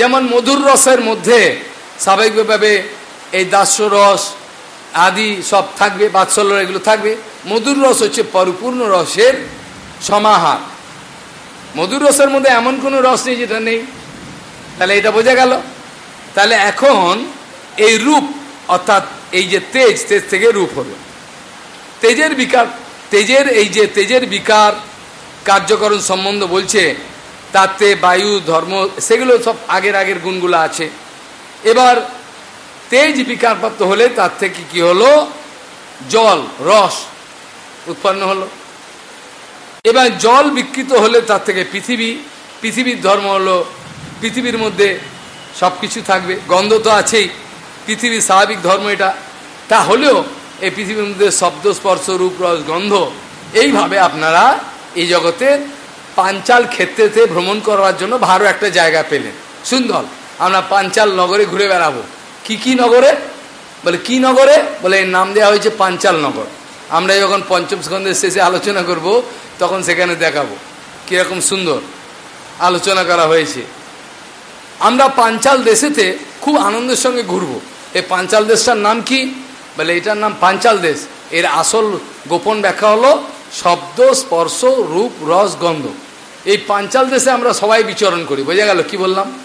যেমন মধুর রসের মধ্যে স্বাভাবিকভাবে এই দাস্য রস আদি সব থাকবে, বাৎসল্য এগুলো থাকবে। মধুর রস হচ্ছে পরিপূর্ণ রসের সমাহার। মধুর রসের মধ্যে এমন কোনো রস নেই যেটা নেই। তাহলে এটা বোঝা গেল। তাহলে এখন এই রূপ, অর্থাৎ এই যে তেজ তেজ থেকে রূপ হলো। তেজের বিকার, তেজের এই যে তেজের বিকার কার্যকরণ সম্বন্ধ বলছে তাতে বায়ু, ধর্ম, সেগুলো সব আগের আগের গুণগুলো আছে। এবার তেজ বিকারপ্রাপ্ত হলে তার থেকে কি হলো? জল, রস উৎপন্ন হলো। এবার জল বিকৃত হলে তার থেকে পৃথিবী, পৃথিবীর ধর্ম হলো, পৃথিবীর মধ্যে সব কিছু থাকবে, গন্ধ তো আছেই, পৃথিবীর স্বাভাবিক ধর্ম এটা। তা হলেও এই পৃথিবীর মধ্যে শব্দ, স্পর্শ, রূপ, রস, গন্ধ, এইভাবে আপনারা এই জগতে পাঞ্চাল ক্ষেত্রেতে ভ্রমণ করার জন্য ভালো একটা জায়গা পেলেন। সুন্দর। আমরা পাঞ্চাল নগরে ঘুরে বেড়াবো। কি কি নগরে? বলে, কি নগরে? বলে, এর নাম দেওয়া হয়েছে পাঞ্চাল নগর। আমরা যখন পঞ্চম স্কন্ধের শেষে আলোচনা করব, তখন সেখানে দেখাবো। কীরকম সুন্দর আলোচনা করা হয়েছে। আমরা পাঞ্চাল দেশেতে খুব আনন্দের সঙ্গে ঘুরবো। এই পাঞ্চাল দেশটার নাম কি? বলে, এটার নাম পাঞ্চাল দেশ। এর আসল গোপন ব্যাখ্যা হলো শব্দ, স্পর্শ, রূপ, রস, গন্ধ। এই পাঞ্চাল দেশে আমরা সবাই বিচরণ করি। বোঝা গেল কি বললাম?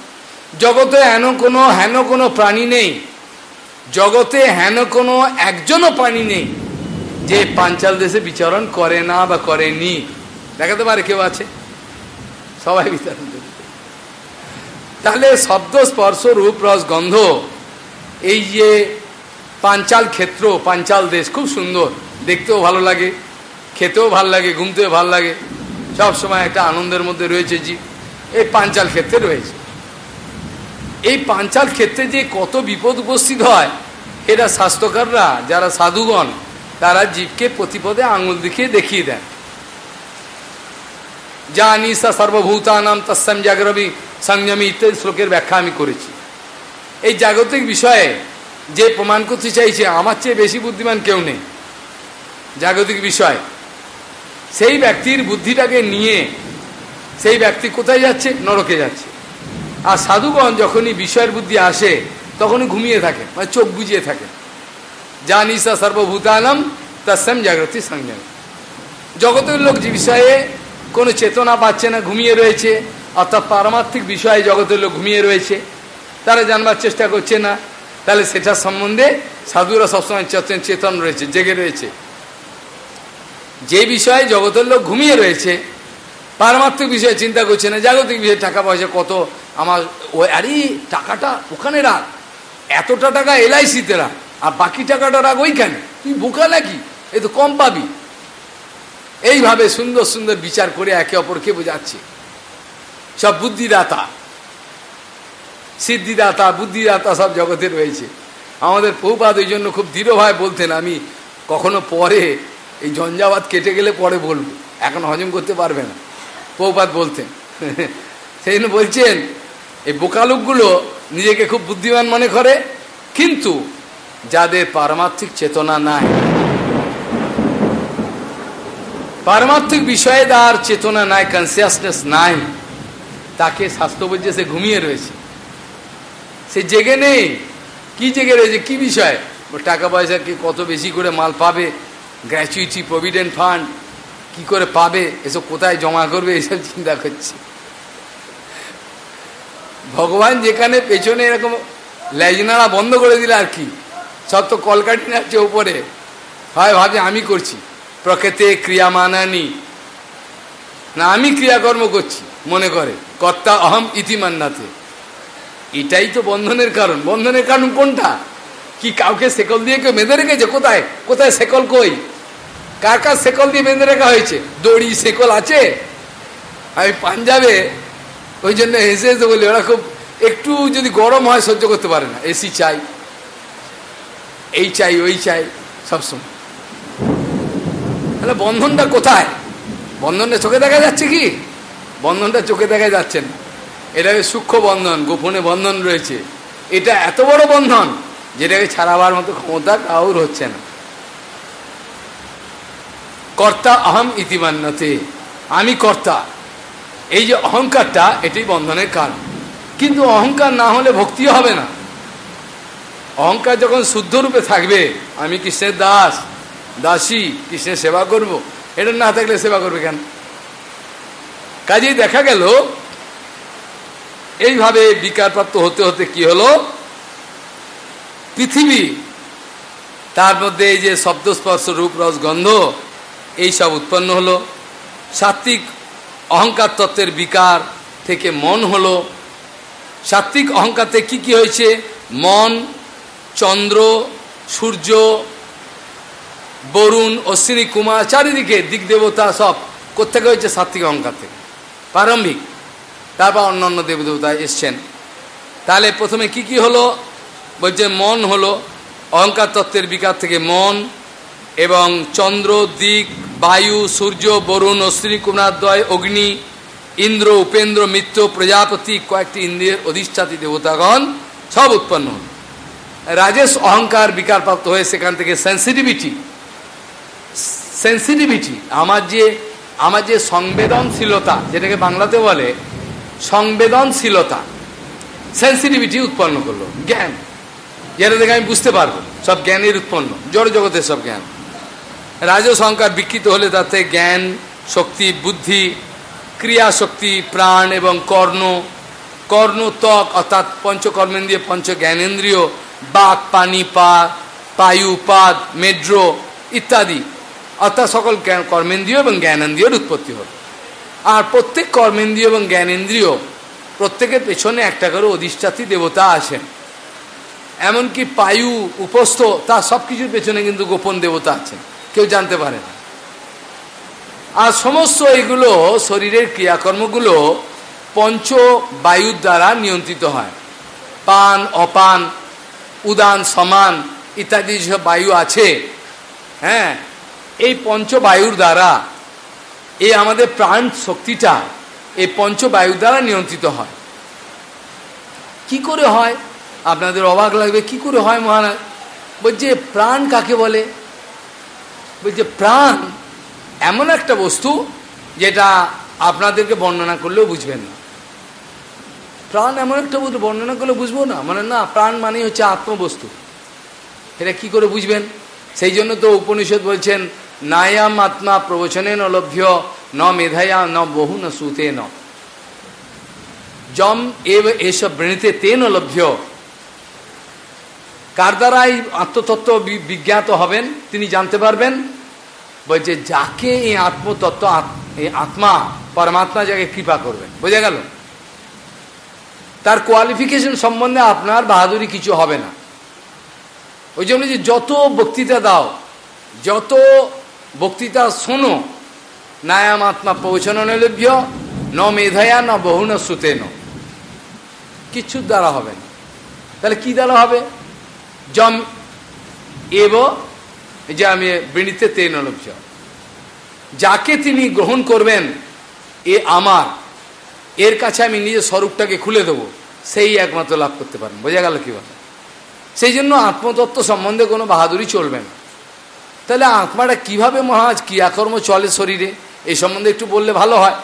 জগতে হেন কোনো হেন কোনো প্রাণী নেই। জগতে হেন কোনো একজনও প্রাণী নেই যে পাঞ্চাল দেশে বিচরণ করে না বা করেনি। দেখাতে পারে কেউ আছে? সবাই বিচরণ করে। তাহলে শব্দ, স্পর্শ, রূপ, রস, গন্ধ, এই যে পাঞ্চাল ক্ষেত্র, পাঞ্চাল দেশ, খুব সুন্দর। দেখতেও ভালো লাগে, খেতেও ভালো লাগে, ঘুমতেও ভালো লাগে। সব সময় একটা আনন্দের মধ্যে রয়েছে জীব। এই পাঞ্চাল ক্ষেত্রে রয়েছে। এই পাঞ্চাল ক্ষেত্রে যে কত বিপদ উপস্থিত হয় এরা স্বাস্থ্যকাররা, যারা সাধুগণ, তারা জীবকে প্রতিপদে আঙুল দেখিয়ে দেখিয়ে দেন। যা নিশা সর্বভূতানাম তৎসম জাগরবী সংযমী ইত্যাদি শ্লোকের ব্যাখ্যা আমি করেছি। এই জাগতিক বিষয়ে যে প্রমাণ করতে চাইছে, আমার চেয়ে বেশি বুদ্ধিমান কেউ নেই। জাগতিক বিষয়। সেই ব্যক্তির বুদ্ধিটাকে নিয়ে সেই ব্যক্তি কোথায় যাচ্ছে? নরকে যাচ্ছে। আর সাধুগণ যখনই বিষয়ের বুদ্ধি আসে, তখনই ঘুমিয়ে থাকে মানে চোখ বুঝিয়ে থাকে। যা নিশা সর্বভূতানম তৎসম জাগ্রতি সংযম। জগতের লোক যে বিষয়ে কোনো চেতনা পাচ্ছে না, ঘুমিয়ে রয়েছে, অর্থাৎ পারমার্থিক বিষয়ে জগতের লোক ঘুমিয়ে রয়েছে, তারা জানবার চেষ্টা করছে না। তাহলে সেটা সম্বন্ধে সাধুরা সবসময় চেতন চেতন রয়েছে, জেগে রয়েছে। যে বিষয়ে জগতের লোক ঘুমিয়ে রয়েছে, পারমার্থিক বিষয়ে চিন্তা করছে না, জাগতিক বিষয়ে টাকা পয়সা কত, আমার ওই আরে টাকাটা ওখানে রাখ, এতটা টাকা এলআইসিতে রাখ, আর বাকি টাকাটা রাখ ওইখানে, তুই বোকা নাকি? এ তো কম পাবি। এইভাবে সুন্দর সুন্দর বিচার করে একে অপরকে বোঝাচ্ছে। সব বুদ্ধিদাতা, সিদ্ধিদাতা, বুদ্ধিদাতা সব জগতে রয়েছে। আমাদের পৌপাত ওই জন্য খুব দৃঢ়ভাবে বলতেন, আমি কখনো পরে এই ঝঞ্ঝাবাদ কেটে গেলে পরে বলব। এখন হজম করতে পারবে না। পৌপাত বলতেন। সেই জন্য বলছেন, এই বোকালুকগুলো নিজেকে খুব বুদ্ধিমান মনে করে, কিন্তু যাদের পারমার্থিক চেতনা নাই, পারমার্থিক বিষয়ে তার চেতনা নাই কনসিয়াসনেস নাই, তাকে স্বাস্থ্য বলছে সে ঘুমিয়ে রয়েছে। সে জেগে নেই। কি জেগে রয়েছে? কি বিষয়? টাকা পয়সা কি কত বেশি করে মাল পাবে? গ্র্যাচুইটি প্রভিডেন্ট ফান্ড কি করে পাবে? এসব কোথায় জমা করবে? এসব চিন্তা করছে। ভগবান যেখানে পেছনে এরকম লেজনারা বন্ধ করে দিলে আর কি? সব তো কলকাটি নাচছে ওপরে হয় ভাবে আমি করছি। প্রকৃতে ক্রিয়ামানানি না, আমি ক্রিয়াকর্ম করছি, মনে করে। কর্তা অহম ইতিমান্নাতে এটাই তো বন্ধনের কারণ। বন্ধনের কারণ কোনটা? কি কাউকে সেকল দিয়ে কেউ বেঁধে রেখেছে? কোথায়? কোথায় সেকল কই? কার কার সেকল দিয়ে বেঁধে রাখা হয়েছে? দড়ি সেকল আছে? আমি পাঞ্জাবে ওই জন্য হেসে হেসে বলি, ওরা খুব একটু যদি গরম হয় সহ্য করতে পারে না। এসি চাই, এই চাই, ওই চাই সবসময় তাহলে বন্ধনটা কোথায়? বন্ধনটা চোখে দেখা যাচ্ছে কি? বন্ধনটা চোখে দেখা যাচ্ছে না। এটাকে সূক্ষ্ম বন্ধন, গোপনে বন্ধন রয়েছে। এটা এত বড় বন্ধন যেটাকে ছাড়াবার মতো ক্ষমতা কাউর হচ্ছে না। কর্তা অহম ইতিমান্যতে আমি কর্তা। এই যে অহংকারটা এটাই বন্ধনের কারণ। কিন্তু অহংকার না হলে ভক্তি হবে না। অহংকার যখন শুদ্ধ রূপে থাকবে, আমি কৃষ্ণের দাস? দাসী কৃষ্ণের সেবা করব। এটা না থাকলে সেবা করবে কেন? কাজেই দেখা গেল, এইভাবে বিকারপ্রাপ্ত হতে হতে কি হলো? পৃথিবী, তার মধ্যে এই যে শব্দস্পর্শ, রূপ, রস, গন্ধ এইসব উৎপন্ন হলো। সাত্বিক অহংকার তত্ত্বের বিকার থেকে মন হলো। সাত্বিক অহংকার থেকে কী কী হয়েছে? মন, চন্দ্র, সূর্য, বরুণ, অশ্বিনী, কুমার, চারিদিকে, দিক দেবতা সব। কোথেকে হয়েছে সাত্বিক অহংকার থেকে? প্রারম্ভিক। তারপর অন্যান্য দেবদেবতা এসছেন। তাহলে প্রথমে কি কি হলো? বলছে মন হলো অহংকার তত্ত্বের বিকার থেকে মন এবং চন্দ্র, দিক, বায়ু, সূর্য, বরুণ, অশ্বিনী কুমারদ্বয় অগ্নি, ইন্দ্র, উপেন্দ্র, মিত্র, প্রজাপতি, কয়েকটি ইন্দ্রিয়ের অধিষ্ঠাতি দেবতাগণ সব উৎপন্ন হল। রাজেশ অহংকার বিকারপ্রাপ্ত হয়ে সেখান থেকে সেন্সিটিভিটি সেন্সিটিভিটি আমার যে আমার যে সংবেদনশীলতা, যেটাকে বাংলাতে বলে সংবেদনশীলতা সেন্সিটিভিটি উৎপন্ন করল, জ্ঞান। যেটা দেখে আমি বুঝতে পারব। সব জ্ঞানের উৎপন্ন। জড় জগতের সব জ্ঞান। রাজসংকার বিকৃত হলে তাতে জ্ঞান, শক্তি, বুদ্ধি, ক্রিয়া শক্তি, প্রাণ এবং কর্ণ কর্ণ, ত্বক, অর্থাৎ পঞ্চকর্মেন্দ্রীয় পঞ্চ জ্ঞানেন্দ্রিয়, বাক, পানি, পা পায়ু পাদ, মেড্রো ইত্যাদি। অর্থাৎ সকল কর্মেন্দ্রীয় এবং জ্ঞানেন্দ্রিয়র উৎপত্তি হল আর প্রত্যেক কর্মেন্দ্রীয় এবং জ্ঞানেন্দ্রিয় প্রত্যেকের পেছনে একটা করে অধিষ্ঠাতি দেবতা আসেন। এমনকি পায়ু, উপস্থ তার সব কিছুর পেছনে কিন্তু গোপন দেবতা আছে কেউ জানতে পারে না। আর সমস্ত এগুলো শরীরের ক্রিয়াকর্মগুলো পঞ্চ বায়ুর দ্বারা নিয়ন্ত্রিত হয়। পান, অপান, উদান, সমান ইত্যাদি যেসব বায়ু আছে হ্যাঁ এই পঞ্চ বায়ুর দ্বারা এই আমাদের প্রাণ শক্তিটা এই পঞ্চ বায়ুর দ্বারা নিয়ন্ত্রিত হয়। কি করে হয়? আপনাদের অবাক লাগবে, কি করে হয় মহারাজ? বলছে, প্রাণ কাকে বলে? বলছে, প্রাণ এমন একটা বস্তু যেটা আপনাদেরকে বর্ণনা করলেও বুঝবেন না। প্রাণ এমন একটা বস্তু, বর্ণনা করলে বুঝব না? মানে না, প্রাণ মানেই হচ্ছে আত্মবস্তু। এটা কি করে বুঝবেন? সেই জন্য তো উপনিষদ বলছেন, নায়াম আত্মা প্রবচনে ন লভ্য, ন মেধায়া, ন বহু ন সুতে ন। জম এব এসব বৃণীতে তেন লভ্য কার দ্বারা এই আত্মতত্ত্ব বিজ্ঞাত হবেন, তিনি জানতে পারবেন। বলছে যাকে এই আত্মতত্ত্ব এই আত্মা, পরমাত্মা যাকে কৃপা করবেন। বোঝা গেল? তার কোয়ালিফিকেশন সম্বন্ধে আপনার বাহাদুরি কিছু হবে না। ওই জন্য যে যত বক্তৃতা দাও, যত বক্তৃতা শোনো, নায়াম আত্মা পৌঁছানো লভ্য, ন মেধায়া, ন বহু ন সুতে ন কিচ্ছুর দ্বারা হবে না। তাহলে কি দ্বারা হবে? জম এব যে আমি বৃণীতে তেন লভ্য যাকে তিনি গ্রহণ করবেন, এ আমার। এর কাছে আমি নিজের স্বরূপটাকে খুলে দেবো। সেই একমাত্র লাভ করতে পারেন। বোঝা গেল কি বলে সেই জন্য আত্মতত্ত্ব সম্বন্ধে কোনো বাহাদুরি চলবে না। তাহলে আত্মাটা কীভাবে মহাজ ক্রিয়াকর্ম চলে শরীরে? এই সম্বন্ধে একটু বললে ভালো হয়।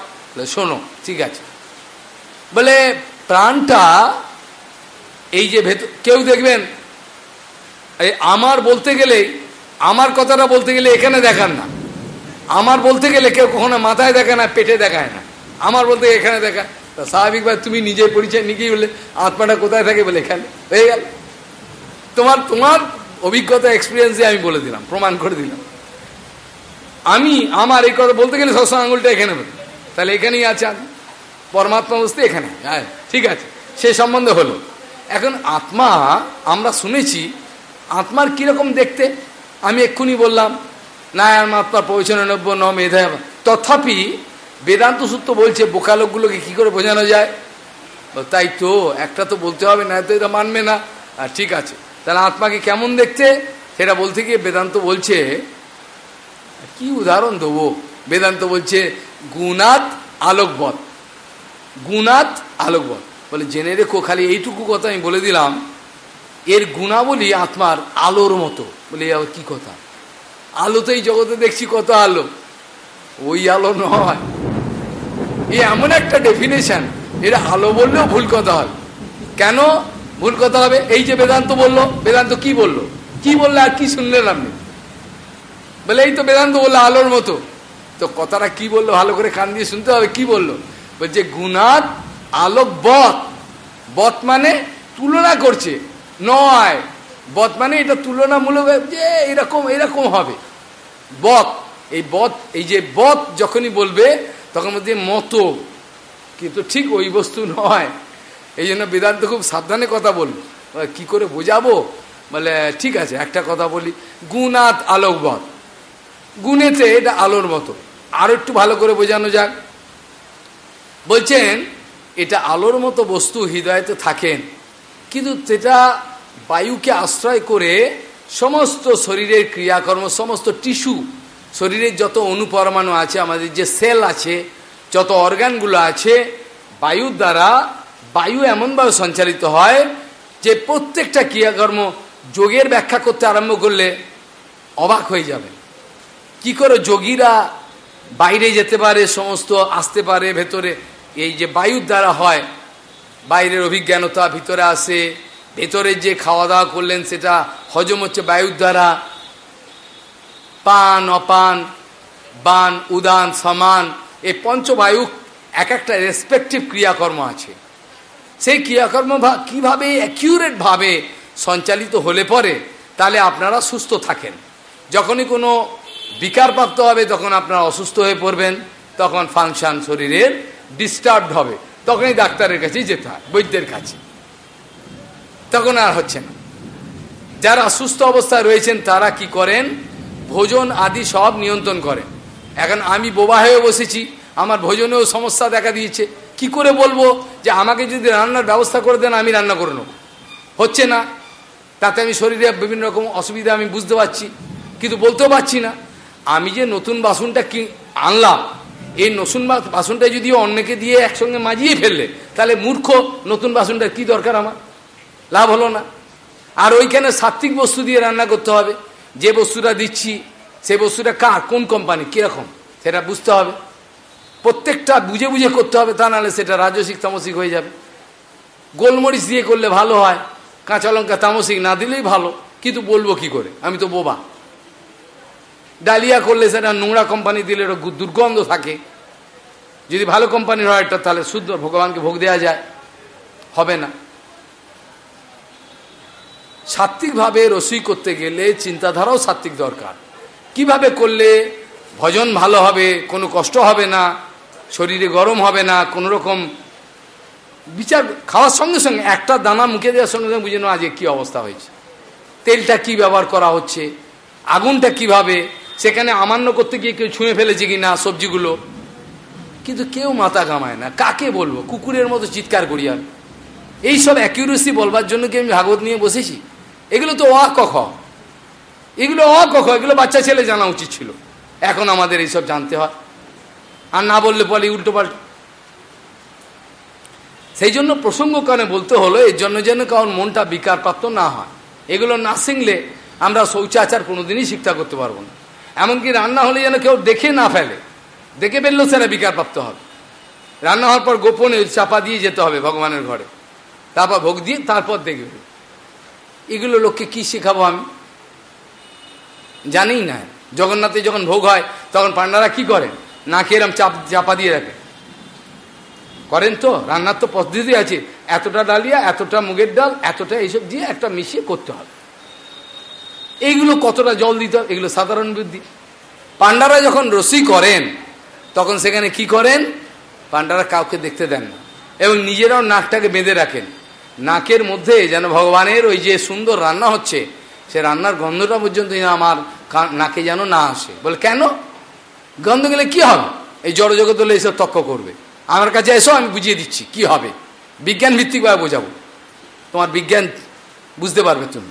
শোনো, ঠিক আছে। বলে, প্রাণটা এই যে ভেতর কেউ দেখবেন এই আমার বলতে গেলে, আমার কথাটা বলতে গেলে এখানে দেখান না। আমার বলতে গেলে কেউ কখনো মাথায় দেখায় না, পেটে দেখায় না। আমার বলতে এখানে দেখা তা স্বাভাবিকভাবে তুমি নিজে পরিচয় নিজেই বললে, আত্মাটা কোথায় থাকে বলে এখানে? হয়ে গেল। তোমার তোমার অভিজ্ঞতা এক্সপিরিয়েন্সে আমি বলে দিলাম, প্রমাণ করে দিলাম। আমি, আমার এই কথা বলতে গেলে সবসময় আঙুলটা এখানে বলি। তাহলে এখানেই আছে আমি পরমাত্মা বসতে এখানে। হ্যাঁ ঠিক আছে। সে সম্বন্ধে হলো। এখন আত্মা, আমরা শুনেছি আত্মার কীরকম দেখতে? আমি এক্ষুনি বললাম নায়ার আত্মার পৌঁছানব্য ন মেধা তথাপি বেদান্ত সূত্র বলছে, বোকা লোকগুলোকে কী করে বোঝানো যায়? তাই তো, একটা তো বলতে হবে, না তো এটা মানবে না। আর ঠিক আছে, তাহলে আত্মাকে কেমন দেখতে? সেটা বলতে গিয়ে বেদান্ত বলছে, কি উদাহরণ দেবো? বেদান্ত বলছে গুণাত আলোকবত গুণাত আলোকবত বলে, জেনে রেখো, খালি এইটুকু কথা আমি বলে দিলাম। এর গুণাবলী আত্মার আলোর মতো। বলে, আবার কি কথা? আলোতেই জগতে দেখছি কত আলো। ওই আলো নয়। এ এমন একটা ডেফিনেশন এটা আলো বললেও ভুল কথা হয়। কেন? ভুল কথা হবে। এই যে বেদান্ত বলল, বেদান্ত কি বলল? কি বললে আর কি শুনলেন আপনি? বলে, এই তো বেদান্ত বলল আলোর মতো। তো কথাটা কি বলল? ভালো করে কান দিয়ে শুনতে হবে। কি বলল? বলছে গুণাত আলোক বত বত মানে তুলনা করছে। নয়। বত মানে এটা তুলনামূলক যে এরকম এরকম হবে। বধ, এই বধ, এই যে বধ যখনই বলবে, তখন বলছে মতো। কিন্তু ঠিক ওই বস্তু নয়। এই জন্য বেদান্ত খুব সাবধানে কথা বলল কি করে বোঝাবো? বলে, ঠিক আছে, একটা কথা বলি। গুণাত আলোকবত গুণেতে এটা আলোর মতো। আরও একটু ভালো করে বোঝানো যাক। বলছেন, এটা আলোর মতো বস্তু হৃদয়তে থাকেন। কিন্তু সেটা বায়ুকে আশ্রয় করে সমস্ত শরীরের ক্রিয়াকর্ম, সমস্ত টিস্যু, শরীরের যত অনুপরমাণু আছে, আমাদের যে সেল আছে, যত অর্গানগুলো আছে বায়ুর দ্বারা বায়ু এমনভাবে সঞ্চালিত হয় যে প্রত্যেকটা ক্রিয়াকর্ম যোগের ব্যাখ্যা করতে আরম্ভ করলে অবাক হয়ে যাবে। কি করে যোগীরা বাইরে যেতে পারে, সমস্ত আসতে পারে, ভেতরে এই যে বায়ুর দ্বারা হয়, বাইরের অভিজ্ঞানতা ভিতরে আসে ভেতরে যে খাওয়া দাওয়া করলেন, সেটা হজম হচ্ছে বায়ুর দ্বারা। পান, অপান, বান, উদান, সমান, এই পঞ্চবায়ু এক একটা রেসপেক্টিভ ক্রিয়াকর্ম আছে। সেই ক্রিয়াকর্ম কীভাবে অ্যাকিউরেটভাবে সঞ্চালিত হলে পরে, তাহলে আপনারা সুস্থ থাকেন। যখনই কোনো বিকারপ্রাপ্ত হবে, তখন আপনারা অসুস্থ হয়ে পড়বেন, তখন ফাংশন শরীরের ডিস্টার্বড হবে। তখনই ডাক্তারের কাছেই যেতে হয়, বৈদ্যের কাছে। তখন আর হচ্ছে না। যারা সুস্থ অবস্থায় রয়েছেন, তারা কি করেন? ভোজন আদি সব নিয়ন্ত্রণ করেন। এখন আমি বোবা হয়ে বসেছি, আমার ভোজনেও সমস্যা দেখা দিয়েছে। কি করে বলব যে আমাকে যদি রান্নার ব্যবস্থা করে দেন, আমি রান্না করে নেব। হচ্ছে না। তাতে আমি শরীরে বিভিন্ন রকম অসুবিধা আমি বুঝতে পারছি, কিন্তু বলতেও পারছি না। আমি যে নতুন বাসনটা কি আনলাম, এই নতুন বাসনটা যদি অন্যকে দিয়ে একসঙ্গে মাজিয়ে ফেললে, তাহলে মূর্খ নতুন বাসনটার কি দরকার আমার? লাভ হলো না। আর ওইখানে সাত্বিক বস্তু দিয়ে রান্না করতে হবে। যে বস্তুটা দিচ্ছি সেই বস্তুটা কার, কোন কোম্পানি কীরকম, সেটা বুঝতে হবে। প্রত্যেকটা বুঝে বুঝে করতে হবে, তা নাহলে সেটা রাজসিক তামসিক হয়ে যাবে। গোলমরিচ দিয়ে করলে ভালো হয়, কাঁচা লঙ্কা তামসিক না দিলেই ভালো। কিন্তু বলব কি করে? আমি তো বোবা। ডালিয়া করলে সেটা নোংরা কোম্পানি দিলে দুর্গন্ধ থাকে। যদি ভালো কোম্পানির হয় একটা তাহলে শুদ্ধ ভগবানকে ভোগ দেওয়া যায়। হবে না। সাত্বিকভাবে রসই করতে গেলে চিন্তাধারাও সাত্বিক দরকার। কীভাবে করলে ভজন ভালো হবে, কোনো কষ্ট হবে না, শরীরে গরম হবে না, কোনো রকম বিচার, খাওয়ার সঙ্গে সঙ্গে একটা দানা মুখে দেওয়ার সঙ্গে সঙ্গে বুঝে নেওয়া আজকে কী অবস্থা হয়েছে। তেলটা কি ব্যবহার করা হচ্ছে, আগুনটা কীভাবে, সেখানে আমান্য করতে গিয়ে কেউ ছুঁয়ে ফেলেছে কি না সবজিগুলো। কিন্তু কেউ মাথা কামায় না। কাকে বলব? কুকুরের মতো চিৎকার করি আমি এইসব অ্যাকিউরেসি বলবার জন্য কি আমি ভাগবত নিয়ে বসেছি? এগুলো তো অ অকখ এগুলো অ অকখ এগুলো বাচ্চা ছেলে জানা উচিত ছিল। এখন আমাদের এইসব জানতে হয়। আর না বললে বলে উল্টো পাল্টা। সেই জন্য প্রসঙ্গ কারণে বলতে হলো, এর জন্য যেন কারণ মনটা বিকারপ্রাপ্ত না হয়। এগুলো না শিখলে আমরা শৌচাচার কোনোদিনই শিক্ষা করতে পারব না। এমনকি রান্না হলে যেন কেউ দেখে না ফেলে। দেখে ফেললেও সেটা বিকারপ্রাপ্ত হবে। রান্না হওয়ার পর গোপনে চাপা দিয়ে যেতে হবে ভগবানের ঘরে। তারপর ভোগ দিয়ে তারপর দেখবে। এগুলো লোককে কি শেখাবো আমি? জানি না। জগন্নাথে যখন ভোগ হয়, তখন পান্ডারা কি করে? নাকে এরম চাপ, চাপা দিয়ে রাখে। করেন তো, রান্নার তো পদ্ধতি আছে। এতটা ডালিয়া, এতটা মুগের ডাল, এতটা এইসব দিয়ে একটা মিশিয়ে করতে হবে। এইগুলো কতটা জল দিতে হবে? এগুলো সাধারণ বুদ্ধি। পান্ডারা যখন রসি করেন, তখন সেখানে কি করেন? পান্ডারা কাউকে দেখতে দেন না। এবং নিজেরাও নাকটাকে বেঁধে রাখেন। নাকের মধ্যে যেন ভগবানের ওই যে সুন্দর রান্না হচ্ছে, সে রান্নার গন্ধটা পর্যন্ত আমার নাকে যেন না আসে। বলে, কেন? গন্ধ গেলে কি হবে? এই জড়জগৎ হলে এসব তক্ক করবে। আমার কাছে এসো, আমি বুঝিয়ে দিচ্ছি, কি হবে? বিজ্ঞান ভিত্তিকভাবে বোঝাবো। তোমার বিজ্ঞান বুঝতে পারবে তুমি।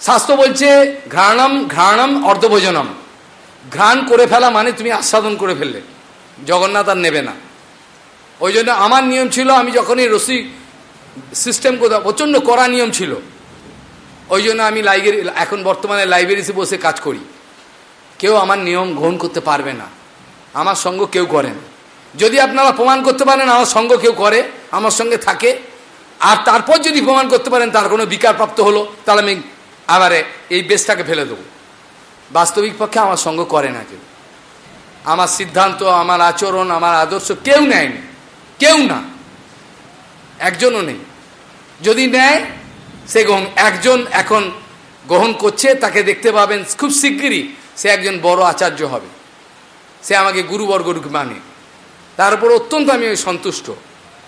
শাস্ত্র বলছে, ঘ্রাণম ঘ্রাণম অর্ধভোজনম। ঘ্রাণ করে ফেলা মানে তুমি আস্বাদন করে ফেললে। জগন্নাথ আর নেবে না। ওই জন্য আমার নিয়ম ছিল, আমি যখনই রসি সিস্টেম কোথাও, প্রচণ্ড কড়া নিয়ম ছিল। ওই জন্য আমি লাইব্রেরি এখন বর্তমানে লাইব্রেরিতে বসে কাজ করি। কেউ আমার নিয়ম গ্রহণ করতে পারবে না। আমার সঙ্গ কেউ করে না। যদি আপনারা প্রমাণ করতে পারেন, আমার সঙ্গ কেউ করে, আমার সঙ্গে থাকে। আর তারপর যদি প্রমাণ করতে পারেন, তার কোনো বিকার প্রাপ্ত হলো, তাহলে আমি আবারে এই বেশটাকে ফেলে দেবো। বাস্তবিক পক্ষে আমার সঙ্গ করে না কেউ। আমার সিদ্ধান্ত, আমার আচরণ, আমার আদর্শ কেউ নেয়নি। কেউ না। একজনও নেই। যদি নেয়, সে গ্রহণ একজন এখন গ্রহণ করছে, তাকে দেখতে পাবেন খুব শিগগিরই সে একজন বড় আচার্য হবে। সে আমাকে গুরুবর্গরূপ মানে। তার উপর অত্যন্ত আমি সন্তুষ্ট।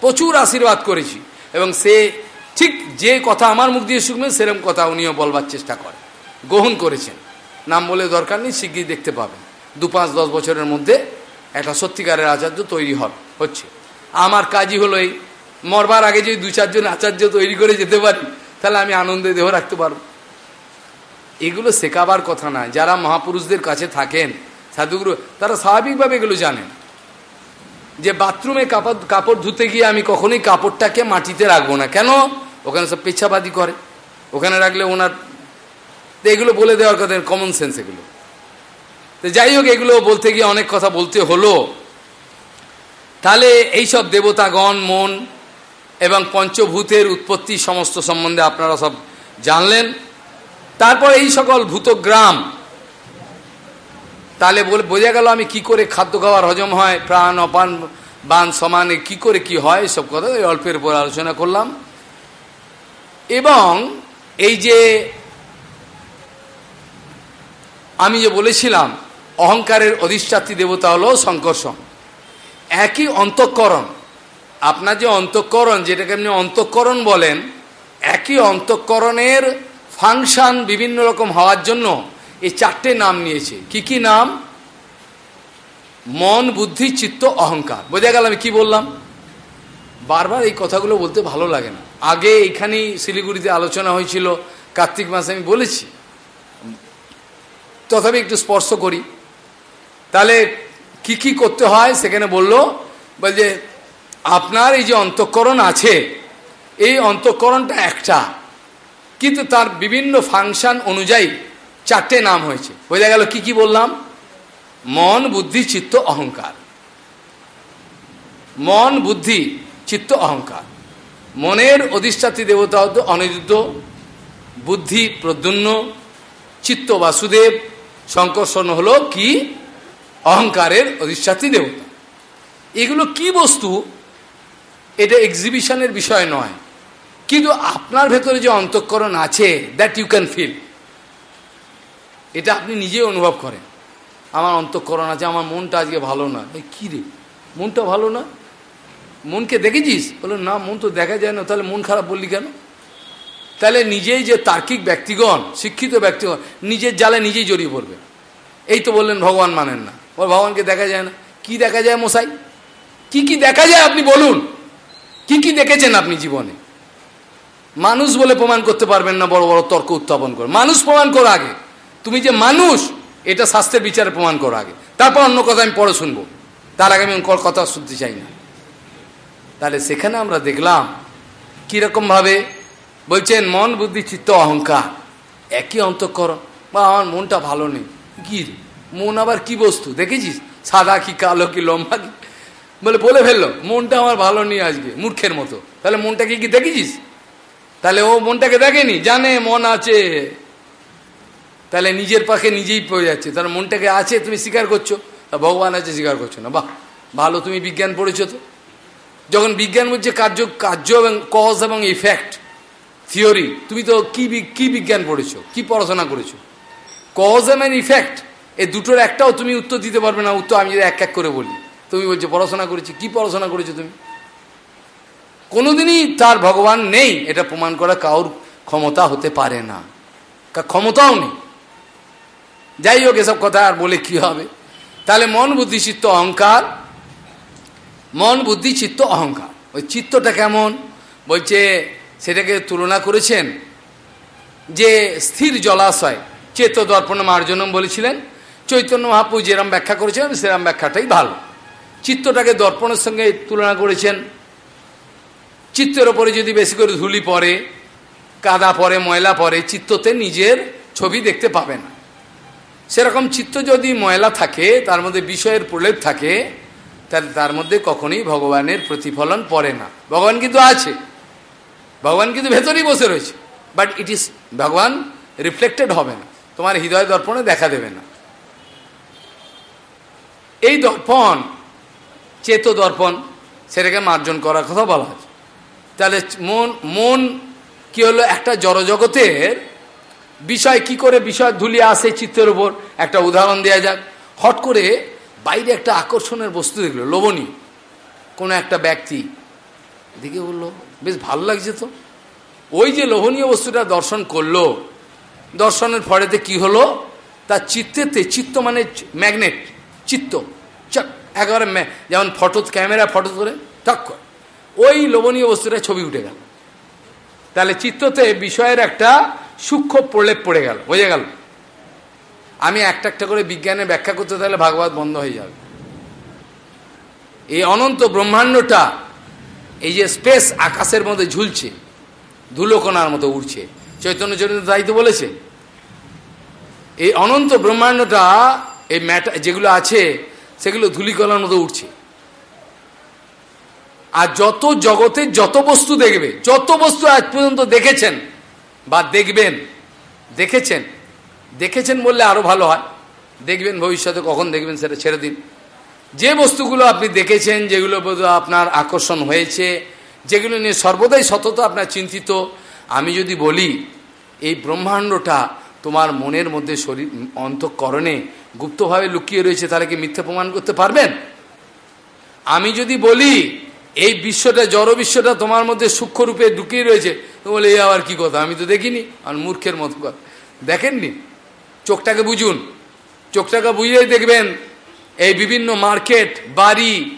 প্রচুর আশীর্বাদ করেছি এবং সে ঠিক যে কথা আমার মুখ দিয়ে শুনবেন সেরকম কথা উনিও বলবার চেষ্টা করে। গ্রহণ করেছেন। নাম বলে দরকার নেই, শিগগিরই দেখতে পাবেন। দু পাঁচ দশ বছরের মধ্যে একটা সত্যিকারের আচার্য তৈরি হবে হচ্ছে। আমার কাজই হলো এই মরবার আগে যদি দু চারজন আচার্য তৈরি করে যেতে পারি, তাহলে আমি আনন্দে দেহ রাখতে পারব। এগুলো শেখাবার কথা না যারা মহাপুরুষদের কাছে থাকেন, সাধুগুরু, তারা স্বাভাবিকভাবে এগুলো জানেন। যে বাথরুমে কাপড় কাপড় ধুতে গিয়ে আমি কখনোই কাপড়টাকে মাটিতে রাখব না। কেন? ওখানে সব পেছাবাদি করে। ওখানে রাখলে ওনার এগুলো বলে দেওয়ার কথা কমন সেন্স এগুলো। তো যাই হোক, এগুলো বলতে গিয়ে অনেক কথা বলতে হলো। তাহলে এইসব দেবতাগণ, মন এবং পঞ্চভূতের উৎপত্তি সমস্ত সম্বন্ধে আপনারা সব জানলেন। তারপর এই সকল ভূতগ্রাম, তাহলে বলে, বোঝা গেল আমি কি করে খাদ্য খাওয়ার হজম হয়, প্রাণ, অপান, বান, সমানে কি করে কি হয়, সব কথা ওই অল্পের উপর আলোচনা করলাম। এবং এই যে আমি যে বলেছিলাম, অহংকারের অধিষ্ঠাত্রী দেবতা হলো সংকর্ষণ, একই অন্তঃকরণ। আপনার যে অন্তঃকরণ, যেটাকে আপনি অন্তঃকরণ বলেন, একই অন্তঃকরণের ফাংশন বিভিন্ন রকম হওয়ার জন্য এই চারটে নাম নিয়েছে। কি কি নাম? মন, বুদ্ধি, চিত্ত, অহংকার। বোঝা গেল আমি কি বললাম? বারবার এই কথাগুলো বলতে ভালো লাগে না। আগে এইখানেই শিলিগুড়িতে আলোচনা হয়েছিল, কার্তিক মাসে আমি বলেছি। তথাপি একটু স্পর্শ করি। তাহলে কি কি করতে হয়? সেখানে বলল, বলছে আপনার এই যে অন্তঃকরণ আছে, এই অন্তঃকরণটা একটা। কিন্তু তার বিভিন্ন ফাংশন অনুযায়ী চারটে নাম হয়েছে। বোঝা গেল কি কি বললাম? মন, বুদ্ধি, চিত্ত, অহংকার। মন, বুদ্ধি, চিত্ত, অহংকার। মনের অধিষ্ঠাত্রী দেবতা হতো অনিরুদ্ধ, বুদ্ধি প্রদ্যুন্ন চিত্ত বাসুদেব শঙ্কর্ষণ হলো কি? অহংকারের অধিষ্ঠাত্রী দেবতা। এগুলো কি বস্তু? এটা এক্সিবিশনের বিষয় নয়। কিন্তু আপনার ভেতরে যে অন্তঃকরণ আছে দ্যাট ইউ ক্যান ফিল এটা আপনি নিজেই অনুভব করেন। আমার অন্তঃকরণ আছে, আমার মনটা আজকে ভালো না। কী রে? মনটা ভালো না? মনকে দেখেছিস? বলো না, মন তো দেখা যায় না, তাহলে মন খারাপ বললি কেন? তাহলে নিজেই যে তার্কিক ব্যক্তিগণ, শিক্ষিত ব্যক্তিগণ, নিজের জালে নিজেই জড়িয়ে পড়বে। এই তো বললেন, ভগবান মানেন না। ওর ভগবানকে দেখা যায় না? কি দেখা যায় মশাই? কি কি দেখা যায় আপনি বলুন। কি কি দেখেছেন আপনি জীবনে? মানুষ বলে প্রমাণ করতে পারবেন না বড় বড় তর্ক উত্থাপন করে। মানুষ প্রমাণ করো আগে। তুমি যে মানুষ, এটা শাস্ত্রের বিচারে প্রমাণ করো আগে। তারপর অন্য কথা আমি পরে শুনব। তার আগে আমি কথা শুনতে চাই না। তাহলে সেখানে আমরা দেখলাম, কীরকমভাবে বলছেন, মন, বুদ্ধি, চিত্ত, অহংকার। একই অন্তঃকরণ। বা আমার মনটা ভালো নেই। কি মন আবার কি বস্তু? দেখেছিস? সাদা কি, কালো কি, লম্বা কি? বলে বলে ফেলল, মনটা আমার ভালো নেই আজকে, মূর্খের মতো। তাহলে মনটাকে কি দেখেছিস? তাহলে ও মনটাকে দেখেনি? জানে, মন আছে। তাহলে নিজের পাখে নিজেই পড়ে যাচ্ছে। তাহলে মনটাকে আছে, তুমি স্বীকার করছ? তা ভগবান আছে, স্বীকার করছ না। বাহ, ভালো তুমি বিজ্ঞান পড়েছো তো। যখন বিজ্ঞান বলছে কার্য কার্য এবং কজ এবং ইফেক্ট থিওরি তুমি তো কি কি বিজ্ঞান পড়েছো? কি পড়াশোনা করেছ? কজ এবং ইফেক্ট এই দুটোর একটাও তুমি উত্তর দিতে পারবে না। উত্তর আমি যদি এক এক করে বলি। তুমি বলছো, পড়াশোনা করেছি, কি পড়াশোনা করেছ তুমি? কোনোদিনই তার ভগবান নেই, এটা প্রমাণ করা কাউর ক্ষমতা হতে পারে না। ক্ষমতাও নেই। যাই হোক, এসব কথা আর বলে কি হবে? তাহলে মন বুদ্ধি, চিত্ত, অহংকার। মন বুদ্ধি, চিত্ত, অহংকার। ওই চিত্তটা কেমন? বলছে, সেটাকে তুলনা করেছেন যে স্থির জলাশয় চেত দর্পণ মার্জনম বলেছিলেন। চৈতন্য মহাপু যেরম ব্যাখ্যা করেছেন, সেরম ব্যাখ্যাটাই ভালো। চিত্তটাকে দর্পণের সঙ্গে তুলনা করেছেন। চিত্তের ওপরে যদি বেশি করে ধুলি পড়ে, কাদা পরে ময়লা পরে চিত্ততে নিজের ছবি দেখতে পাবে না সেরকম চিত্ত যদি ময়লা থাকে, তার মধ্যে বিষয়ের প্রলেপ থাকে তাহলে তার মধ্যে কখনোই ভগবানের প্রতিফলন পড়ে না। ভগবান কিন্তু আছে। ভগবান কিন্তু ভেতরেই বসে রয়েছে। বাট ইট ইজ ভগবান রিফ্লেক্টেড হবে না। তোমার হৃদয় দর্পণে দেখা দেবে না। এই দর্পণ চেত দর্পণ সেটাকে মার্জন করার কথা বলা তাহলে মন মন কি হলো? একটা জড়জগতের বিষয়, কি করে বিষয় ধুলিয়ে আসে চিত্রের উপর? একটা উদাহরণ দেওয়া যাক। হট করে বাইরে একটা আকর্ষণের বস্তু দেখল, লোভনীয়। কোনো একটা ব্যক্তি দিকে বলল, বেশ ভালো লাগছে তো। ওই যে লোভনীয় বস্তুটা দর্শন করল, দর্শনের ফলেতে কি হলো? তার চিত্তেতে, চিত্ত মানে ম্যাগনেট, চিত্ত একেবারে যেমন ফটো ক্যামেরা ফটো করে। টক ওই লোভনীয় বস্তুটা ছবি উঠে গেল। তাহলে চিত্ততে বিষয়ের একটা সূক্ষ্ম প্রলেপ পড়ে গেল বোঝা গেল। আমি একটা একটা করে বিজ্ঞানের ব্যাখ্যা করতে তাহলে ভাগবত বন্ধ হয়ে যাবে। এই অনন্ত ব্রহ্মাণ্ডটা, এই যে স্পেস আকাশের মধ্যে ঝুলছে ধুলোকণার মতো উঠছে চৈতন্য চরিত্র তাই তো বলেছে। এই অনন্ত ব্রহ্মাণ্ডটা, এই ম্যাটা যেগুলো আছে সেগুলো ধুলিকণার মতো উঠছে। আর যত জগতের যত বস্তু দেখবে, যত বস্তু আজ পর্যন্ত দেখেছেন বা দেখবেন, দেখেছেন দেখেছেন বললে আরও ভালো হয়। দেখবেন ভবিষ্যতে কখন দেখবেন সেটা ছেড়ে দিন। যে বস্তুগুলো আপনি দেখেছেন, যেগুলো আপনার আকর্ষণ হয়েছে, যেগুলো নিয়ে সর্বদাই সতত আপনার চিন্তিত, আমি যদি বলি, এই ব্রহ্মাণ্ডটা তোমার মনের মধ্যে শরীর, অন্তঃকরণে গুপ্তভাবে লুকিয়ে রয়েছে, তাহলে কি মিথ্যে প্রমাণ করতে পারবেন? আমি যদি বলি, এই বিশ্বটা, জড় বিশ্বটা তোমার মধ্যে সূক্ষ্ম রূপে ঢুকিয়ে রয়েছে, তো বলে এই আবার কি কথা? আমি তো দেখিনি। আর মূর্খের মতো দেখেননি? চোখটাকে বুঝুন। চোখটাকে বুঝলেই দেখবেন, এই বিভিন্ন মার্কেট, বাড়ি,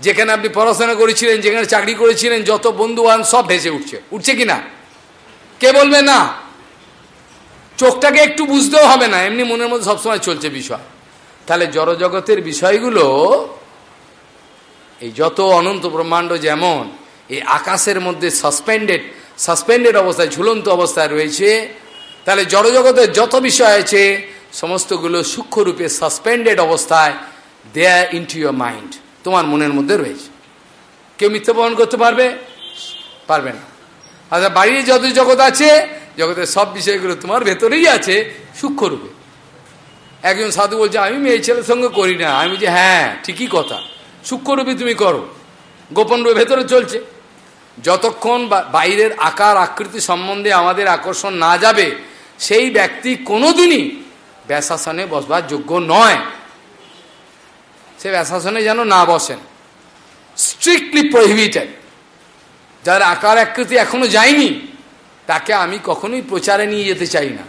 যেখানে আপনি পড়াশোনা করেছিলেন, যেখানে চাকরি করেছিলেন, যত বন্ধু বান্ধব সব ভেসে উঠছে। উঠছে কি না? কে বলবে না? চোখটাকে একটু বুঝতেও হবে না, এমনি মনের মধ্যে সবসময় চলছে বিষয়। তাহলে জড়জগতের বিষয়গুলো, এই যত অনন্ত ব্রহ্মাণ্ড যেমন, এই আকাশের মধ্যে সাসপেন্ডেড সাসপেন্ডেড অবস্থায়, ঝুলন্ত অবস্থায় রয়েছে, তাহলে জড়জগতের যত বিষয় আছে, সমস্তগুলো সূক্ষ্মরূপে সাসপেন্ডেড অবস্থায় দেয়ার ইন্টু ইউর মাইন্ড তোমার মনের মধ্যে রয়েছে। কেউ মিথ্যা করতে পারবে? পারবে না। আচ্ছা বাইরে যত জগৎ আছে, জগতের সব বিষয়গুলো তোমার ভেতরেই আছে, সূক্ষ্মরূপে। একজন সাধু বলছে, আমি মেয়ে ছেলের সঙ্গে করি না। আমি বলছি হ্যাঁ ঠিকই কথা। সূক্ষ্মরূপে তুমি করো। গোপন রূপে ভেতরে চলছে। যতক্ষণ বাইরের আকার, আকৃতি সম্বন্ধে আমাদের আকর্ষণ না যাবে, সেই ব্যক্তি কোনোদিনই ব্যাসাসনে বসবার যোগ্য নয়। সে ব্যাসাসনে যেন না বসেন। স্ট্রিক্টলি প্রহিবিটেড যার আকার আকৃতি এখনও যায়নি, তাকে আমি কখনোই প্রচারে নিয়ে যেতে চাই না।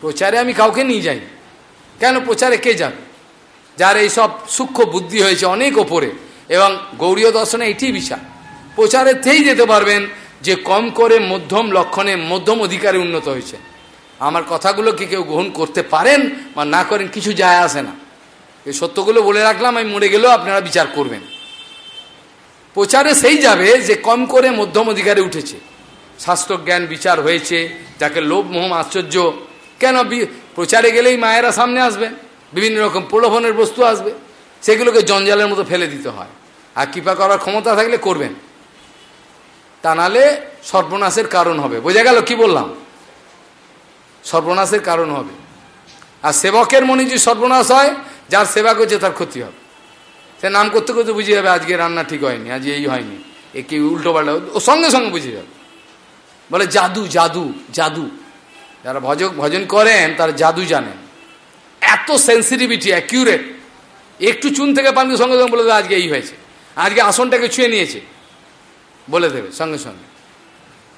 প্রচারে আমি কাউকে নিয়ে যাই। কেন প্রচারে কে যাবে যার এই সব সূক্ষ্ম বুদ্ধি হয়েছে অনেক ওপরে, এবং গৌরীয় দর্শনে এটি বিষয় প্রচারেতেই যেতে পারবেন যে কম করে মধ্যম লক্ষণে মধ্যম অধিকারে উন্নত হয়েছে। আমার কথাগুলো কি কেউ গ্রহণ করতে পারেন বা না করেন, কিছু যায় আসে না। এই সত্যগুলো বলে রাখলাম, আমি মরে গেলেও আপনারা বিচার করবেন। প্রচারে সেই যাবে যে কম করে মধ্যম অধিকারে উঠেছে। শাস্ত্র জ্ঞান বিচার হয়েছে, যাকে লোভ মোহম আশ্চর্য, কেন প্রচারে গেলেই মায়েরা সামনে আসবেন বিভিন্ন রকম প্রলোভনের বস্তু আসবে। সেগুলোকে জঞ্জালের মতো ফেলে দিতে হয়। আর কৃপা করার ক্ষমতা থাকলে করবেন। তা নালে সর্বনাশের কারণ হবে। বোঝা গেল কি বললাম? সর্বনাশের কারণ হবে। আর সেবকের মনে যদি সর্বনাশ হয়, যার সেবা করছে তার ক্ষতি হবে। সে নাম করতে করতে বুঝে যাবে আজকে রান্না ঠিক হয়নি আজ এই হয়নি। এ কি উল্টো পাল্টা, ও সঙ্গে সঙ্গে বুঝে যাবে। বলে, জাদু জাদু জাদু। যারা ভজক ভজন করেন, তারা জাদু জানেন এত সেন্সিটিভিটি অ্যাকিউরেট একটু চুন থেকে পানকে সঙ্গে সঙ্গে বলে দেবে, আজকে এই হয়েছে। আজকে আসনটাকে ছুঁয়ে নিয়েছে। বলে দেবে সঙ্গে সঙ্গে।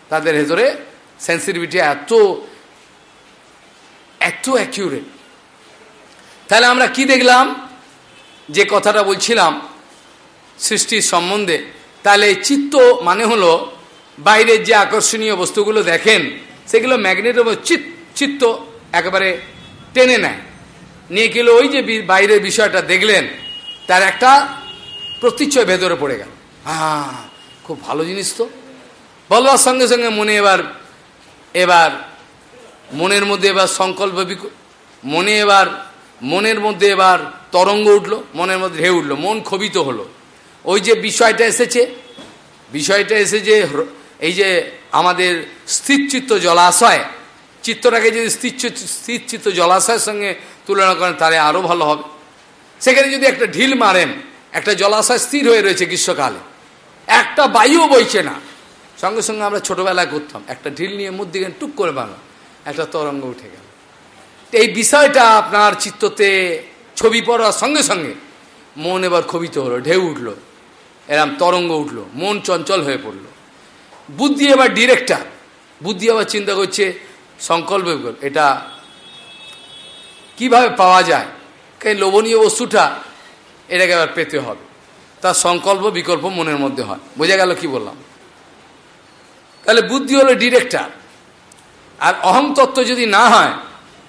তাদের ভেতরে সেন্সিটিভিটি এত এত অ্যাকিউরেট তাহলে আমরা কি দেখলাম? যে কথাটা বলছিলাম সৃষ্টির সম্বন্ধে, তাহলে চিত্ত মানে হলো বাইরের যে আকর্ষণীয় বস্তুগুলো দেখেন, সেগুলো ম্যাগনেটের চিত, চিত্ত একেবারে টেনে নেয়। নিয়ে গেল ওই যে বাইরের বিষয়টা দেখলেন, তার একটা প্রতিচ্ছয় ভেতরে পড়ে গেল। হ্যাঁ খুব ভালো জিনিস তো। বলবার সঙ্গে সঙ্গে মনে এবার এবার মনের মধ্যে এবার সংকল্প মনে এবার মনের মধ্যে এবার তরঙ্গ উঠল, মনের মধ্যে ঢেউ উঠল, মন ক্ষোভিত হলো। ওই যে বিষয়টা এসেছে, বিষয়টা এসে যে এই যে আমাদের স্থিরচিত্ত জলাশয়, চিত্তটাকে যদি স্থির স্থিরচিত্ত জলাশয়ের সঙ্গে তুলনা করেন, তাহলে আরও ভালো হবে। সেখানে যদি একটা ঢিল মারেন, একটা জলাশয় স্থির হয়ে রয়েছে গ্রীষ্মকালে, একটা বায়ুও বইছে না। সঙ্গে সঙ্গে আমরা ছোটবেলায় করতাম একটা ঢিল নিয়ে মধ্যে টুক করে বানো একটা তরঙ্গ উঠে গেল। এই বিষয়টা আপনার চিত্ততে ছবি পড়ার সঙ্গে সঙ্গে মন এবার ক্ষোভিত হলো, ঢেউ উঠল এরম তরঙ্গ উঠল, মন চঞ্চল হয়ে পড়ল। বুদ্ধি এবার ডিরেক্টর বুদ্ধি আবার চিন্তা করছে, সংকল্প এটা কীভাবে পাওয়া যায়? কারণ লোভনীয় বস্তুটা এটাকে আবার পেতে হবে। তার সংকল্প, বিকল্প মনের মধ্যে হয়। বোঝা গেল কি বললাম? তাহলে বুদ্ধি হলো ডিরেক্টর আর অহং তত্ত্ব যদি না হয়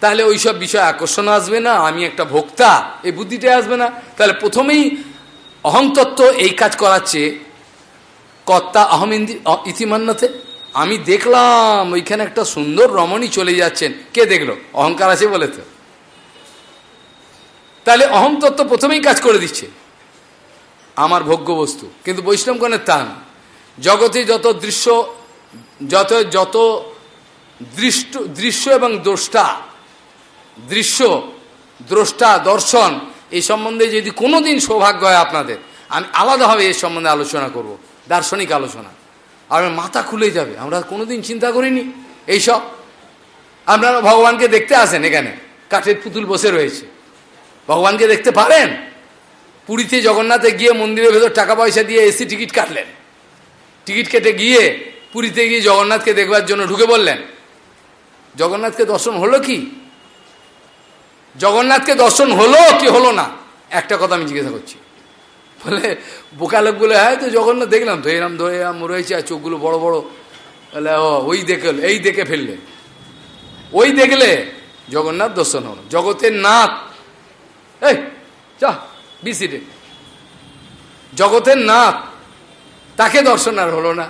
তাহলে ওই সব বিষয় আকর্ষণ আসবে না, আমি একটা ভোক্তা এই বুদ্ধিটাই আসবে না। তাহলে প্রথমেই অহংতত্ত্ব এই কাজ করাচ্ছে কর্তা অহম ইতিমান্যতে আমি দেখলাম ওইখানে একটা সুন্দর রমণী চলে যাচ্ছেন। কে দেখল? অহংকার আছে বলে তো। তাহলে অহং তত্ত্ব প্রথমেই কাজ করে দিচ্ছে। আমার ভোগ্য বস্তু। কিন্তু বৈষ্ণবগণের তা না। জগতে যত দৃশ্য, যত যত দৃষ্ট, দৃশ্য এবং দ্রষ্টা দৃশ্য, দ্রষ্টা, দর্শন, এই সম্বন্ধে যদি কোনো দিন সৌভাগ্য হয় আপনাদের, আমি আলাদাভাবে এই সম্বন্ধে আলোচনা করব, দার্শনিক আলোচনা। আর মাথা খুলে যাবে, আমরা কোনোদিন চিন্তা করিনি এইসব। আপনারা ভগবানকে দেখতে আসেন এখানে, কাঠের পুতুল বসে রয়েছে। ভগবানকে দেখতে পারেন? পুরীতে জগন্নাথে গিয়ে মন্দিরের ভেতর টাকা পয়সা দিয়ে এসি টিকিট কাটলেন। টিকিট কেটে গিয়ে পুরীতে গিয়ে জগন্নাথকে দেখবার জন্য ঢুকে বললেন, জগন্নাথকে দর্শন হলো কি? জগন্নাথকে দর্শন হলো কি হলো না? একটা কথা আমি জিজ্ঞাসা করছি। বলে, বোকা লোকগুলো হ্যাঁ তো জগন্নাথ দেখলাম তো এরম ধরে এরম রয়েছে আর চোখগুলো বড় বড়। বলে, ও, ওই দেখে, এই দেখে ফেললে। ওই দেখলে জগন্নাথ দর্শন হলো জগতের নাথ। এই চা বিসিটে জগতের নাথ, তাকে দর্শন আর হলো না।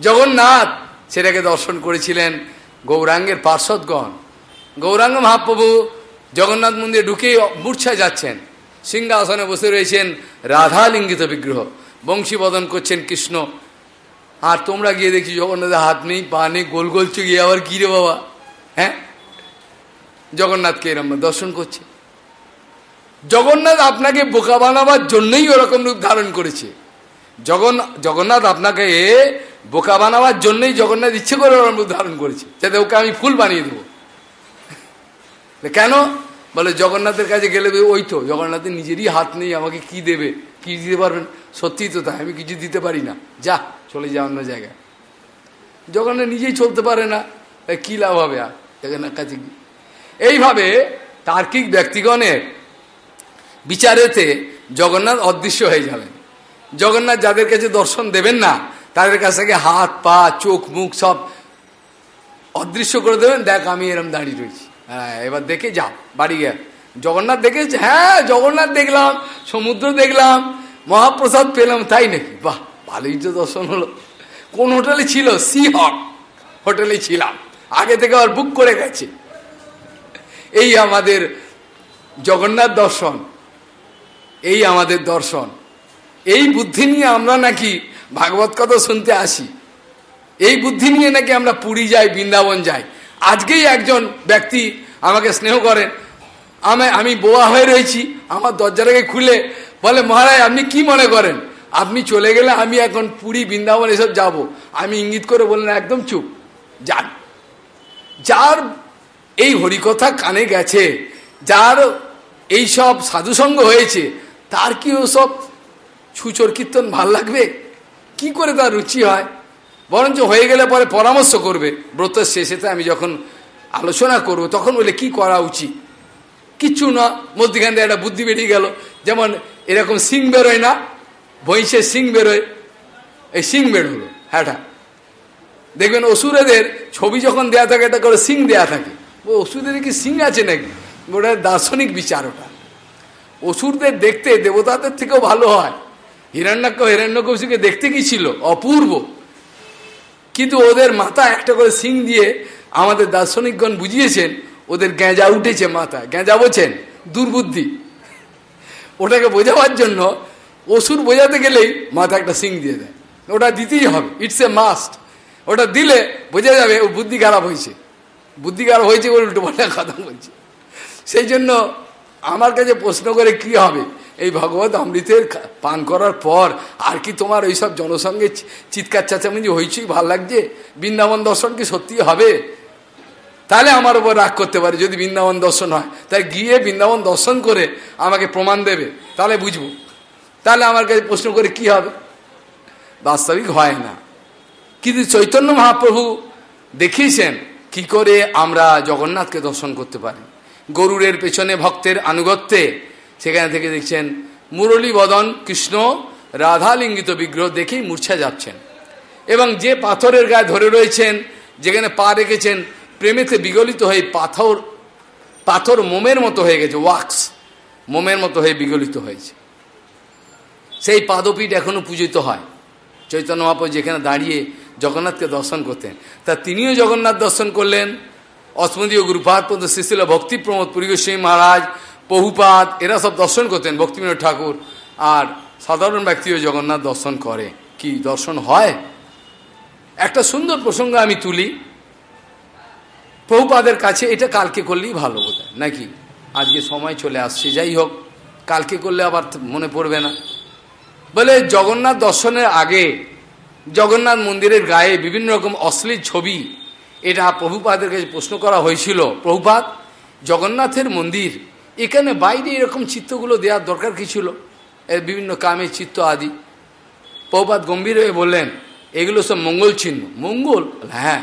জগন্নাথ সেটাকে দর্শন করেছিলেন গৌরাঙ্গের পার্শ্বদগণ। গৌরাঙ্গ মহাপ্রভু জগন্নাথ মন্দিরে ঢুকে মূর্ছায় যাচ্ছেন, সিংহাসনে বসে রয়েছেন রাধা লিঙ্গিত বিগ্রহ। বংশী বদন করছেন কৃষ্ণ। আর তোমরা গিয়ে দেখছি জগন্নাথের হাত নেই, পা নেই, গোল গোল গিয়ে আবার কী রে বাবা? হ্যাঁ? জগন্নাথকে এরম দর্শন করছে। জগন্নাথ আপনাকে বোকা বানাবার জন্যই ওরকম রূপ ধারণ করেছে। জগন, জগন্নাথ আপনাকে বোকা বানাবার জন্যই জগন্নাথ ইচ্ছে করে ওরকম রূপ ধারণ করেছে। যাতে ওকে আমি ফুল বানিয়ে দেবো। কেন? বলে, জগন্নাথের কাছে গেলে ওই তো জগন্নাথের নিজেরই হাত নেই, আমাকে কি দেবে? কি দিতে পারবেন? সত্যিই তো তাই, আমি কিছু দিতে পারি না। যা, চলে যা অন্য জায়গায়। জগন্নাথ নিজেই চলতে পারে না কি লাভ হবে আর? জগন্নাথ কাছে এইভাবে তার্কিক ব্যক্তিগণের বিচারেতে জগন্নাথ অদৃশ্য হয়ে যাবেন। জগন্নাথ যাদের কাছে দর্শন দেবেন না, তাদের কাছ থেকে হাত, পা, চোখ, মুখ সব অদৃশ্য করে দেবেন। দেখ, আমি এরম দাঁড়িয়ে রয়েছি। হ্যাঁ এবার দেখে যাও বাড়ি গিয়ে। জগন্নাথ দেখেছে? হ্যাঁ জগন্নাথ দেখলাম, সমুদ্র দেখলাম, মহাপ্রসাদ পেলাম, তাই নাকি? বাহ, ভালোই তো দর্শন হলো। কোন হোটেলে ছিল? সি হট হোটেলে ছিলাম। আগে থেকে আর বুক করে গেছে। এই আমাদের জগন্নাথ দর্শন। এই আমাদের দর্শন। এই বুদ্ধি নিয়ে আমরা নাকি ভাগবত কথা শুনতে আসি। এই বুদ্ধি নিয়ে নাকি আমরা পুরী যাই, বৃন্দাবন যাই। আজকেই একজন ব্যক্তি আমাকে স্নেহ করেন। আমি আমি বোয়া হয়ে রয়েছি, আমার দরজাটাকে খুলে বলে, মহারাজ, আপনি কি মনে করেন? আপনি চলে গেলে আমি এখন পুরী, বৃন্দাবন এসব যাব। আমি ইঙ্গিত করে বললেন, একদম চুপ, যান। যার এই হরিকথা কানে গেছে, যার এই সব সাধুসঙ্গ হয়েছে, তার কি ওসব সুচর কীর্তন ভালো লাগবে? কি করে তার রুচি হয়? বরঞ্চ হয়ে গেলে পরে পরামর্শ করবে। ব্রতের শেষেতে আমি যখন আলোচনা করব, তখন বলে, কি করা উচিত? কিচ্ছু না। মধ্যখান থেকে একটা বুদ্ধি বেরিয়ে গেল। যেমন এরকম সিং বেরোয় না ভৈঁসের সিং বেরোয়। এই সিং বেরোলো হ্যাঁটা দেখবেন অসুরেদের ছবি যখন দেয়া থাকে এটা করে সিং দেয়া থাকে। ও অসুরের কি সিং আছে নাকি? ওটা দার্শনিক বিচার ওটা। অসুরদের দেখতে দেবতাদের থেকেও ভালো হয়। হিরণ্যাক্ষ হিরণ্যকৌশিকে দেখতে কি ছিল? অপূর্ব। কিন্তু ওদের মাথা একটা করে সিং দিয়ে আমাদের দার্শনিকগণ বুঝিয়েছেন, ওদের গেঁজা উঠেছে মাথা। গেঁজা বোঝেন দুর্বুদ্ধি। ওটাকে বোঝাবার জন্য অসুর বোঝাতে গেলেই মাথা একটা সিং দিয়ে দেয়। ওটা দিতেই হবে ইটস এ মাস্ট ওটা দিলে বোঝা যাবে ও বুদ্ধি খারাপ হয়েছে। বুদ্ধি খারাপ হয়েছে বলে উল্টো পাল্টা কথা বলছে। সেই জন্য আমার কাছে প্রশ্ন করে কি হবে? এই ভগবত অমৃতের পান করার পর আর কি তোমার ওইসব জনসঙ্গে চিৎকার চাচামেজি হয়েছেই ভালো লাগছে? বৃন্দাবন দর্শন কি সত্যি হবে? তাহলে আমার উপর রাগ করতে পারে যদি বৃন্দাবন দর্শন হয়। তাই গিয়ে বৃন্দাবন দর্শন করে আমাকে প্রমাণ দেবে। তাহলে বুঝব। তাহলে আমার কাছে প্রশ্ন করে কি হবে? বাস্তবিক হয় না। কিন্তু চৈতন্য মহাপ্রভু দেখিয়েছেন কি করে আমরা জগন্নাথকে দর্শন করতে পারি। গরুরের পেছনে ভক্তের আনুগত্যে সেখানে থেকে দেখছেন, মুরলী বদন, কৃষ্ণ, রাধালিঙ্গিত বিগ্রহ দেখেই মূর্ছা যাচ্ছেন। এবং যে পাথরের গায়ে ধরে রয়েছেন, যেখানে পা রেখেছেন, প্রেমেতে বিগলিত হয়ে পাথর পাথর মোমের মতো হয়ে গেছে, ওয়াক্স, মোমের মতো হয়ে বিগলিত হয়েছে। সেই পাদপীঠ এখনও পূজিত হয়। চৈতন্য মহাপ্রভু যেখানে দাঁড়িয়ে জগন্নাথকে দর্শন করতেন, তা তিনিও জগন্নাথ দর্শন করলেন। অসমদীয় গুরুপাদ পদ শিশিল ভক্তি প্রমোদ পুরীগোস্বামী মহারাজ বহুপাত এরা সব দর্শন করতেন, ভক্তিবিনোদ ঠাকুর। আর সাধারণ ব্যক্তিও জগন্নাথ দর্শন করে। কি দর্শন হয়? একটা সুন্দর প্রসঙ্গ আমি তুলি। প্রভুপাদের কাছে এটা কালকে করলেই ভালো বোধ নাকি? আজকে সময় চলে আসছে, যাই হোক, কালকে করলে আবার মনে পড়বে না। বলে জগন্নাথ দর্শনের আগে জগন্নাথ মন্দিরের গায়ে বিভিন্ন রকম অশ্লীল ছবি, এটা প্রভুপাদের কাছে প্রশ্ন করা হয়েছিল প্রভুপাত জগন্নাথের মন্দির এখানে বাইরে এরকম চিত্রগুলো দেওয়ার দরকার কি ছিল? এর বিভিন্ন কামের চিত্র আদি। প্রভুপাত গম্ভীর হয়ে বললেন, এগুলো সব মঙ্গল চিহ্ন। মঙ্গল? হ্যাঁ।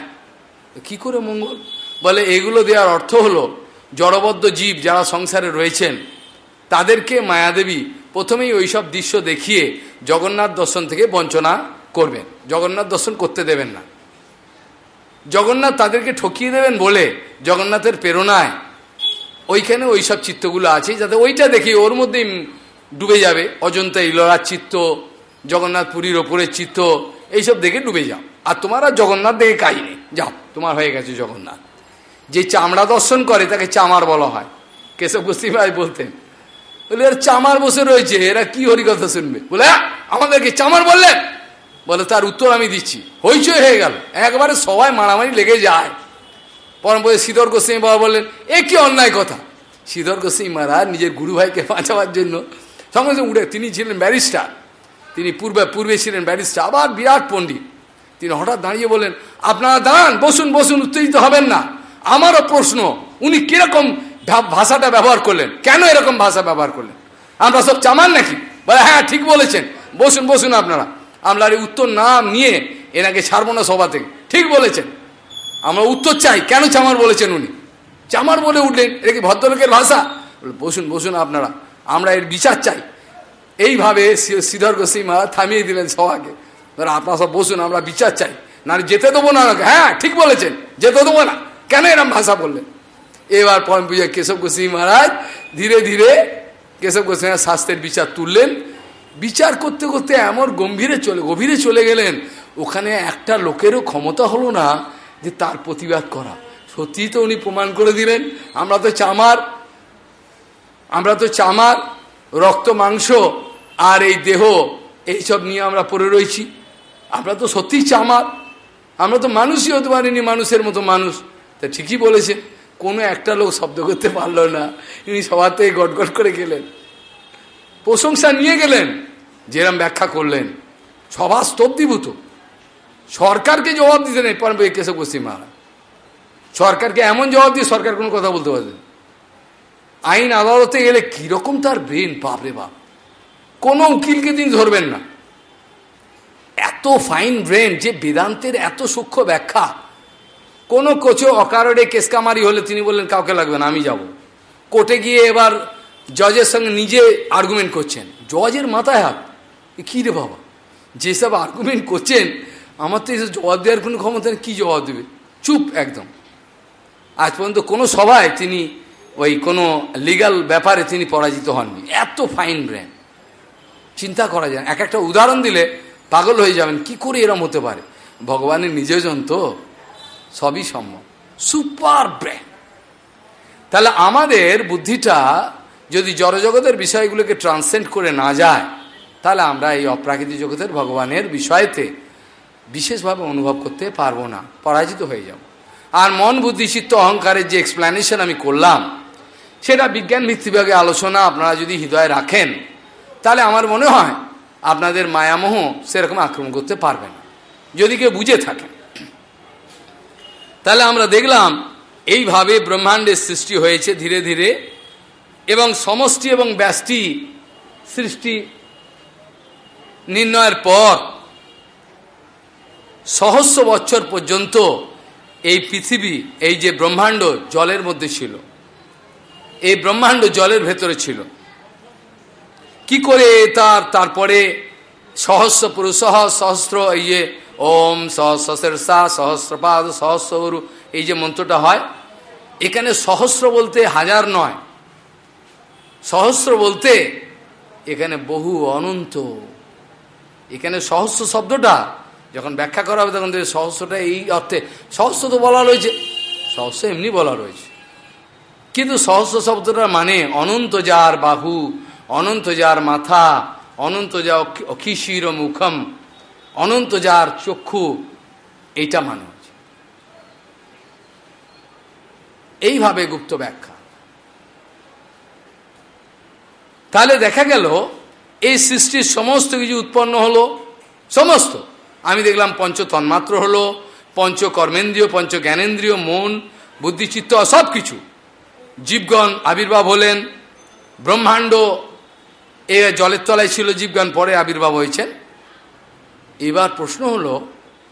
কি করে মঙ্গল? বলে, এগুলো দেওয়ার অর্থ হলো, জড়বদ্ধ জীব যারা সংসারে রয়েছেন, তাদেরকে মায়াদেবী প্রথমেই ওইসব দৃশ্য দেখিয়ে জগন্নাথ দর্শন থেকে বঞ্চনা করবেন। জগন্নাথ দর্শন করতে দেবেন না। জগন্নাথ তাদেরকে ঠকিয়ে দেবেন বলে জগন্নাথের প্রেরণায় ওইখানে ওই সব চিত্রগুলো আছে, যাতে ওইটা দেখি ওর মধ্যেই ডুবে যাবে। অজন্তা ইলরার চিত্র জগন্নাথ পুরীর ওপরের চিত্র এইসব দেখে ডুবে যাও। আর তোমার আর জগন্নাথ দেখে কাহিনী যাও, তোমার হয়ে গেছে জগন্নাথ। যে চামড়া দর্শন করে, তাকে চামার বলা হয়। কেশব গোস্বী ভাই বলতেন, বলে, এর চামার বসে রয়েছে, এরা কি হরিকথা শুনবে? বলে আমাদেরকে চামার বললেন? বলে, তার উত্তর আমি দিচ্ছি। হইচই হয়ে গেল। একবারে সবাই মারামারি লেগে যায়। পরমপদে শ্রীধর গোস্বামী বাবা বললেন, এ কি অন্যায় কথা? শ্রীধর গোস্বামী মহারাজ নিজের গুরু ভাইকে বাঁচাবার জন্য সঙ্গে সঙ্গে উঠে, তিনি ছিলেন ব্যারিস্টার। তিনি পূর্বে পূর্বে ছিলেন ব্যারিস্টার, আবার বিরাট পণ্ডিত। তিনি হঠাৎ দাঁড়িয়ে বললেন, আপনারা দাঁড়ান, বসুন বসুন, উত্তেজিত হবেন না। আমারও প্রশ্ন, উনি কীরকম ভাষাটা ব্যবহার করলেন? কেন এরকম ভাষা ব্যবহার করলেন? আমরা সব চামান নাকি? বলে হ্যাঁ ঠিক বলেছেন। বসুন বসুন আপনারা। আমরা উত্তর নাম নিয়ে এনাকে ছাড়বো না সভা থেকে। ঠিক বলেছেন। আমরা উত্তর চাই। কেন চামার বলেছেন উনি? চামার বলে উঠলেন, এটা কি ভদ্রলোকের ভাষা? বসুন বসুন আপনারা, আমরা এর বিচার চাই। এইভাবে শ্রীধর গোস্বী মহারাজ থামিয়ে দিলেন সভাকে। ধরো আপনারা সব বসুন, আমরা বিচার চাই। না যেতে দেবো না হ্যাঁ ঠিক বলেছেন, যেতে দেবো না। কেন এরম ভাষা বললেন? এবার পরম পূজা কেশব গোস্বী মহারাজ ধীরে ধীরে কেশব গোস্বী শাস্ত্রের বিচার তুললেন। বিচার করতে করতে এমন গম্ভীরে চলে, গভীরে চলে গেলেন, ওখানে একটা লোকেরও ক্ষমতা হলো না। যে তার প্রতিবাদ করা। সত্যি তো উনি প্রমাণ করে দিলেন, আমরা তো চামার। আমরা তো চামার, রক্ত, মাংস আর এই দেহ, এইসব নিয়ে আমরা পড়ে রয়েছি। আমরা তো সত্যিই চামার। আমরা তো মানুষই হতে পারিনি, মানুষের মতো মানুষ। তা ঠিকই বলেছে কোনো একটা লোক শব্দ করতে পারল না। ইনি সবার থেকে গটগট করে গেলেন। প্রশংসা নিয়ে গেলেন, যেরম ব্যাখ্যা করলেন। সভা স্তব্ধীভূত। সরকারকে জবাব দিতে নেই পরম কেশব পশ্চিম মহারাজ। সরকারকে এমন জবাব দিয়ে সরকার কোনো কথা বলতে পারবে আইন আদালতে গেলে কীরকম তার ব্রেন বাপরে বাপ। কোনো উকিলকে তিনি ধরবেন না। এত ফাইন ব্রেন যে বেদান্তের এত সূক্ষ্ম ব্যাখ্যা। কোনো কোচে অকারণে কেসকামারি হলে তিনি বললেন, কাউকে লাগবে না, আমি যাব। কোর্টে গিয়ে এবার জজের সঙ্গে নিজে আর্গুমেন্ট করছেন। জজের মাথায় হাত। কী রে বাবা? যেসব আর্গুমেন্ট করছেন আমার তো এসব জবাব দেওয়ার কোনো ক্ষমতা নেই, কী জবাব দেবে? চুপ একদম। আজ পর্যন্ত কোনো সভায় তিনি ওই কোনো লিগাল ব্যাপারে তিনি পরাজিত হননি। এত ফাইন ব্রেন চিন্তা করা যায় এক একটা উদাহরণ দিলে পাগল হয়ে যাবেন। কি করে এরম হতে পারে? ভগবানের নিজজন তো সবই সম্ভব। সুপার ব্রেন তাহলে আমাদের বুদ্ধিটা যদি জড়জগতের বিষয়গুলোকে ট্রান্সেন্ড করে না যায়, তাহলে আমরা এই অপ্রাকৃতিক জগতের ভগবানের বিষয়তে বিশেষভাবে অনুভব করতে পারব না, পরাজিত হয়ে যাব। আর মন, বুদ্ধি, চিত্ত, অহংকারের যে এক্সপ্লেনেশন আমি করলাম, সেটা বিজ্ঞান ভিত্তিভাগে আলোচনা আপনারা যদি হৃদয়ে রাখেন, তাহলে আমার মনে হয় আপনাদের মায়ামোহ সেরকম আক্রমণ করতে পারবে না, যদি কেউ বুঝে থাকেন তাহলে আমরা দেখলাম, এইভাবে ব্রহ্মাণ্ডের সৃষ্টি হয়েছে ধীরে ধীরে, এবং সমষ্টি এবং ব্যষ্টি সৃষ্টি নির্ণয়ের পর সহস্র বছর পর্যন্ত এই পৃথিবী, এই যে ব্রহ্মাণ্ড জলের মধ্যে ছিল, এই ব্রহ্মাণ্ড জলের ভেতরে ছিল। কি করে তার, তারপরে সহস্র পুরুষ সহস্র, এই যে ওম সহস্রশা সহস্রপাদ সহস্ররু এই যে মন্ত্রটা হয়, এখানে সহস্র বলতে হাজার নয়। সহস্র বলতে এখানে বহু অনন্ত। এখানে সহস্র শব্দটা যখন ব্যাখ্যা করা হবে তখন সহস্রটা এই অর্থে, সহস্র তো বলা রয়েছে, সহস্র এমনি বলা রয়েছে। কিন্তু সহস্র শব্দটার মানে অনন্ত যার বাহু, অনন্ত যার মাথা, অনন্ত যা অখিশির মুখম, অনন্ত যার চক্ষু, এইটা মানে হচ্ছে। এইভাবে গুপ্ত ব্যাখ্যা। তাহলে দেখা গেল, এই সৃষ্টির সমস্ত কিছু উৎপন্ন হলো, সমস্ত। আমি দেখলাম পঞ্চ তন্মাত্র হলো পঞ্চ কর্মেন্দ্রীয় পঞ্চ জ্ঞানেন্দ্রীয় মন বুদ্ধিচিত্ত সব কিছু। জীবগণ আবির্ভাব হলেন, ব্রহ্মাণ্ড, এ জলের তলায় ছিল জীবগণ, পরে আবির্ভাব হয়েছেন এবার প্রশ্ন হলো,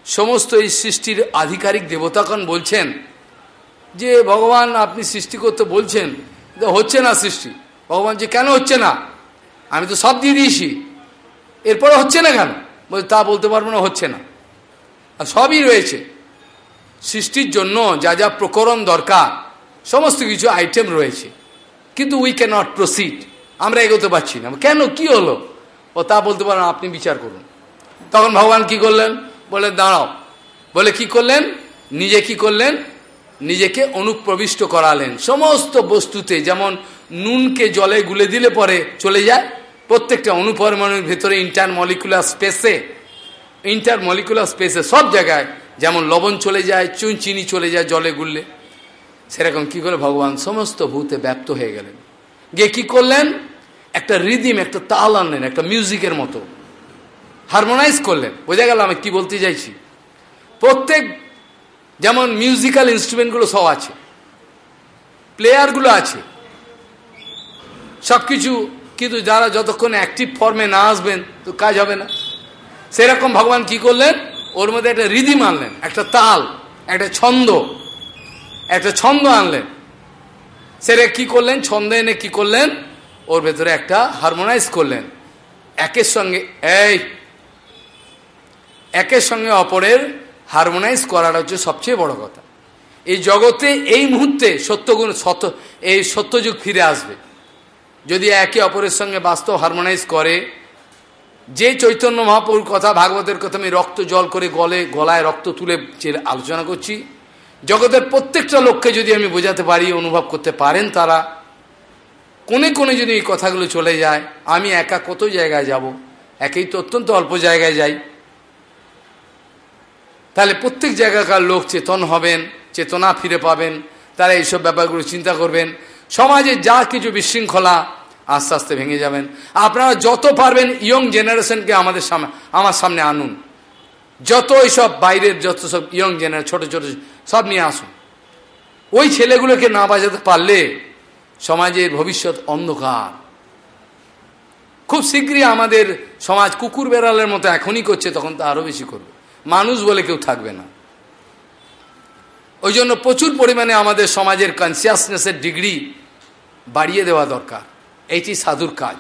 সমস্ত এই সৃষ্টির আধিকারিক দেবতাগণ বলছেন যে, ভগবান, আপনি সৃষ্টি করতে বলছেন হচ্ছে না সৃষ্টি। ভগবান যে কেন হচ্ছে না? আমি তো সব দিয়ে দিয়েছি। এরপরে হচ্ছে না কেন? তা বলতে পারব না, হচ্ছে না। আর সবই রয়েছে। সৃষ্টির জন্য যা যা প্রকরণ দরকার, সমস্ত কিছু আইটেম রয়েছে। কিন্তু উই ক্যান নট প্রসিড আমরা এগোতে পারছি না। কেন? কি হলো? ও, তা বলতে পারেন আপনি বিচার করুন। তখন ভগবান কি করলেন? বলে দাঁড়াও। বলে, কি করলেন? নিজে কি করলেন? নিজেকে অনুপ্রবিষ্ট করালেন। সমস্ত বস্তুতে, যেমন নুনকে জলে গুলে দিলে পরে চলে যায় প্রত্যেকটা অনুপরমাণুর ভেতরে ইন্টার মলিকুলার স্পেসে ইন্টার মলিকুলার স্পেসে সব জায়গায় যেমন লবণ চলে যায়, চুন চিনি চলে যায়, জলে গুললে, সেরকম কি করে ভগবান সমস্ত ভূতে ব্যপ্ত হয়ে গেলেন। গিয়ে কি করলেন? একটা রিদিম একটা তাল আনলেন একটা মিউজিকের মতো। হারমোনাইজ করলেন। বোঝা গেল আমি কি বলতে চাইছি? প্রত্যেক, যেমন মিউজিক্যাল ইনস্ট্রুমেন্টগুলো সব আছে প্লেয়ারগুলো আছে সব কিছু কিন্তু যারা যতক্ষণ অ্যাক্টিভ ফর্মে না আসবেন, তো কাজ হবে না। সেরকম ভগবান কি করলেন? ওর মধ্যে একটা রিদিম আনলেন, একটা তাল, একটা ছন্দ একটা ছন্দ আনলেন। সেটা কি করলেন? ছন্দ এনে কি করলেন? ওর ভেতরে একটা হারমোনাইজ করলেন। একের সঙ্গে, এই, একের সঙ্গে অপরের হারমোনাইজ করাটা হচ্ছে সবচেয়ে বড় কথা। এই জগতে এই মুহূর্তে সত্যগুণ, সত্য, এই সত্যযুগ ফিরে আসবে। যদি একে অপরের সঙ্গে বাস্তব হারমোনাইজ করে, যে চৈতন্য মহাপুর কথা ভাগবতের কথা আমি রক্ত জল করে গলে, গলায় রক্ত তুলে আলোচনা করছি, জগতের প্রত্যেকটা লোককে যদি আমি বোঝাতে পারি, অনুভব করতে পারেন তারা কোনে কোনে যদি এই কথাগুলো চলে যায়, আমি একা কত জায়গায় যাব? একেই তো অত্যন্ত অল্প জায়গায় যাই। তাহলে প্রত্যেক জায়গাকার লোক চেতন হবেন, চেতনা ফিরে পাবেন, তারা এইসব ব্যাপারগুলো চিন্তা করবেন। সমাজে যা কিছু বিশৃঙ্খলা আস্তে আস্তে ভেঙে যাবেন। আপনারা যত পারবেন ইয়ং জেনারেশনকে আমাদের সামনে আমার সামনে আনুন। যত সব বাইরের যত সব ইয়ং জেনারেশন ছোট ছোট সব নিয়ে আসুন। ওই ছেলেগুলোকে না বাজাতে পারলে সমাজের ভবিষ্যৎ অন্ধকার। খুব শীঘ্রই আমাদের সমাজ কুকুর বেড়ালের মতো এখনই করছে, তখন তো আরও বেশি করবে। মানুষ বলে কেউ থাকবে না। ওই জন্য প্রচুর পরিমাণে আমাদের সমাজের কনসিয়াসনেসের ডিগ্রি বাড়িয়ে দেওয়া দরকার। এইটি সাধুর কাজ,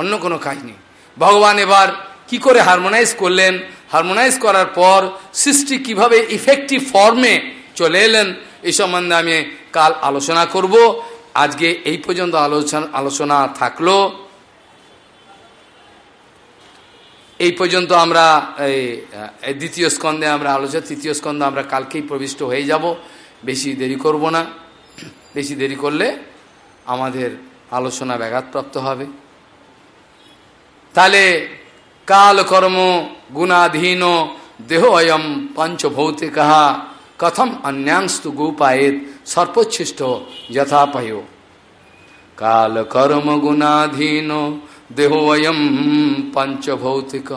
অন্য কোনো কাজ নেই ভগবান এবার কি করে হারমোনাইজ করলেন? হারমোনাইজ করার পর সৃষ্টি কীভাবে ইফেক্টিভ ফর্মে চলে এলেন এই সম্বন্ধে আমি কাল আলোচনা করব। আজকে এই পর্যন্ত আলোচনা আলোচনা থাকল। এই পর্যন্ত আমরা এই দ্বিতীয় স্কন্ধে আমরা আলোচনা, তৃতীয় স্কন্ধে আমরা কালকেই প্রবিষ্ট হয়ে যাব। বেশি দেরি করব না। বেশি দেরি করলে আমাদের আলোচনা ব্যাঘাতপ্রাপ্ত হবে। তাহলে কাল কর্ম গুণাধীন দেহ অয়ম পঞ্চভৌতিক কথম অন্যাংস্তু গোপায়েত সর্বোচ্ছিষ্ট যথাপয়। কাল কর্ম গুণাধীন দেহ অয়ম পঞ্চভৌতিক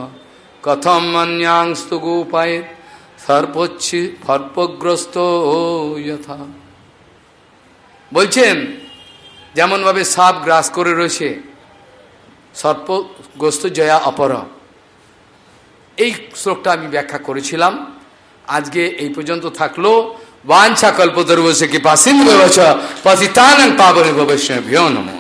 কথম অন্যাংস্তু গোপায়েত সর্বোচ্ছি সর্পগ্রস্ত যথা। বলছেন যেমনভাবে সাপ গ্রাস করে রয়েছে সর্পগ্রস্ত জয়া অপর। এই শ্লোকটা আমি ব্যাখ্যা করেছিলাম। আজকে এই পর্যন্ত থাকল। বাঞ্ছা কল্পতর্বশে কি পাসিন ব্যবস্থা পতিতানং পাবনে ভিয় নমো।